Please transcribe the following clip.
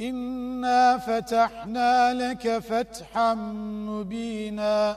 إنا فتحنا لك فتحا مبينا